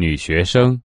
女学生。